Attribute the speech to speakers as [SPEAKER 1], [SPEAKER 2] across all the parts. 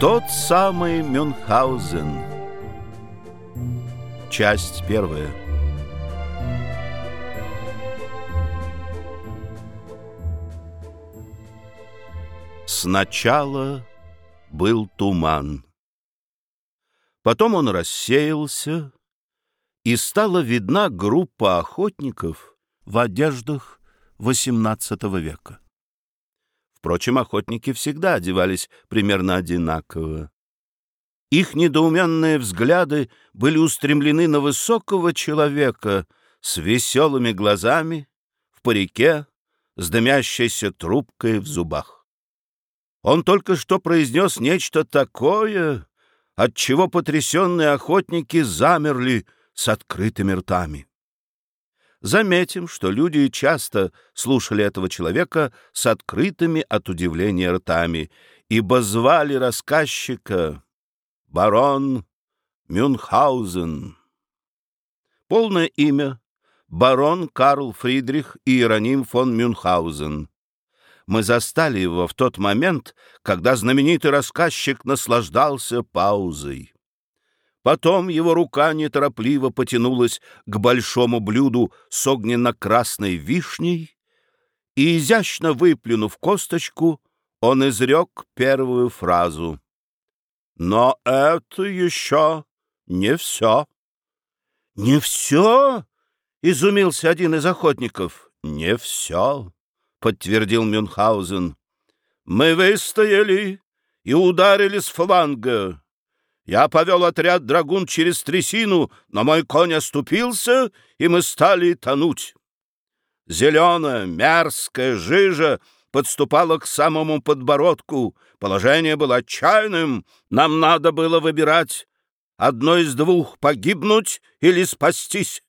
[SPEAKER 1] Тот самый Мюнхгаузен. Часть первая. Сначала был туман. Потом он рассеялся, и стала видна группа охотников в одеждах XVIII века. Впрочем, охотники всегда одевались примерно одинаково. Их недоуменные взгляды были устремлены на высокого человека с веселыми глазами, в парике, с дымящейся трубкой в зубах. Он только что произнес нечто такое, от чего потрясенные охотники замерли с открытыми ртами. Заметим, что люди часто слушали этого человека с открытыми от удивления ртами, ибо звали рассказчика барон Мюнхгаузен. Полное имя — барон Карл Фридрих Иероним фон Мюнхгаузен. Мы застали его в тот момент, когда знаменитый рассказчик наслаждался паузой. Потом его рука неторопливо потянулась к большому блюду с огненно-красной вишней, и, изящно выплюнув косточку, он изрек первую фразу. «Но это еще не все». «Не все?» — изумился один из охотников. «Не все», — подтвердил Мюнхгаузен. «Мы выстояли и ударили с фланга. Я повел отряд драгун через трясину, но мой конь оступился, и мы стали тонуть. Зеленая, мерзкая жижа подступала к самому подбородку. Положение было отчаянным. Нам надо было выбирать одно из двух — погибнуть или спастись.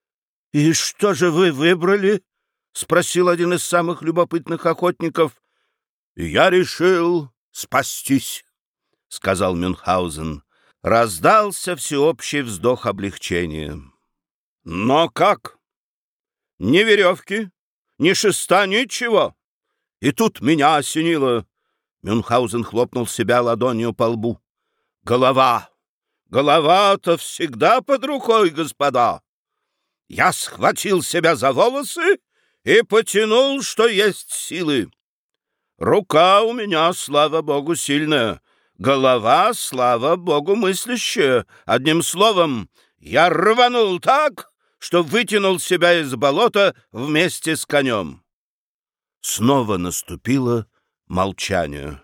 [SPEAKER 1] — И что же вы выбрали? — спросил один из самых любопытных охотников. — Я решил спастись, — сказал Мюнхгаузен раздался всеобщий вздох облегчения. Но как? Ни веревки, ни шеста, ничего. И тут меня осенило. Мюнхгаузен хлопнул себя ладонью по лбу. Голова! Голова-то всегда под рукой, господа! Я схватил себя за волосы и потянул, что есть силы. Рука у меня, слава богу, сильная, Голова, слава богу, мыслящая. Одним словом, я рванул так, что вытянул себя из болота вместе с конем. Снова наступило молчание.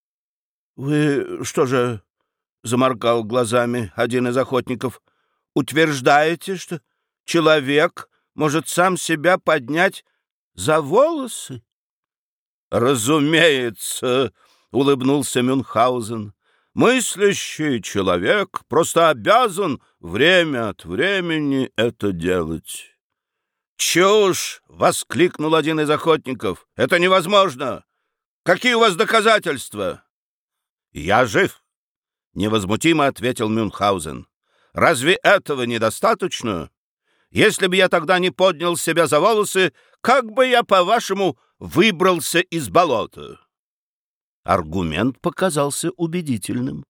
[SPEAKER 1] — Вы что же, — заморгал глазами один из охотников, — утверждаете, что человек может сам себя поднять за волосы? — Разумеется, — улыбнулся Мюнхгаузен. Мыслящий человек просто обязан время от времени это делать. «Чушь!» — воскликнул один из охотников. «Это невозможно! Какие у вас доказательства?» «Я жив!» — невозмутимо ответил Мюнхгаузен. «Разве этого недостаточно? Если бы я тогда не поднял себя за волосы, как бы я, по-вашему, выбрался из болота?» Аргумент показался убедительным.